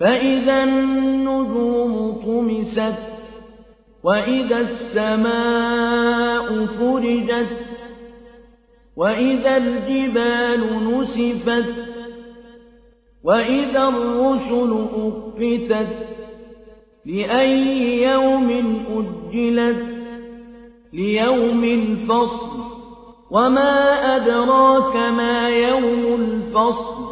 فَإِذَا النُّجُومُ طُمِسَتْ وَإِذَا السَّمَاءُ فُرِجَتْ وَإِذَا الْجِبَالُ نُسِفَتْ وَإِذَا الرُّسُلُ أُقِّتَتْ لِأَيِّ يَوْمٍ أُجِّلَتْ لِيَوْمِ الْفَصْلِ وَمَا أَدْرَاكَ مَا يَوْمُ الْفَصْلِ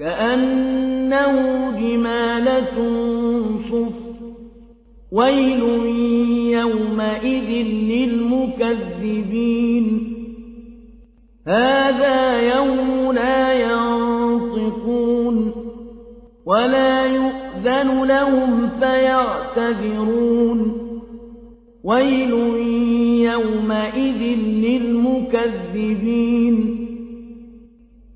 كَأَنَّهُ جِمَالَتٌ صُفْرٌ. وَيْلٌ يَوْمَئِذٍ لِّلْمُكَذِّبِينَ. هَٰذَا يَوْمُ لَا يَنطِقُونَ وَلَا يُؤْذَنُ لَهُمْ فَيَعْتَذِرُونَ. وَيْلٌ يَوْمَئِذٍ لِّلْمُكَذِّبِينَ.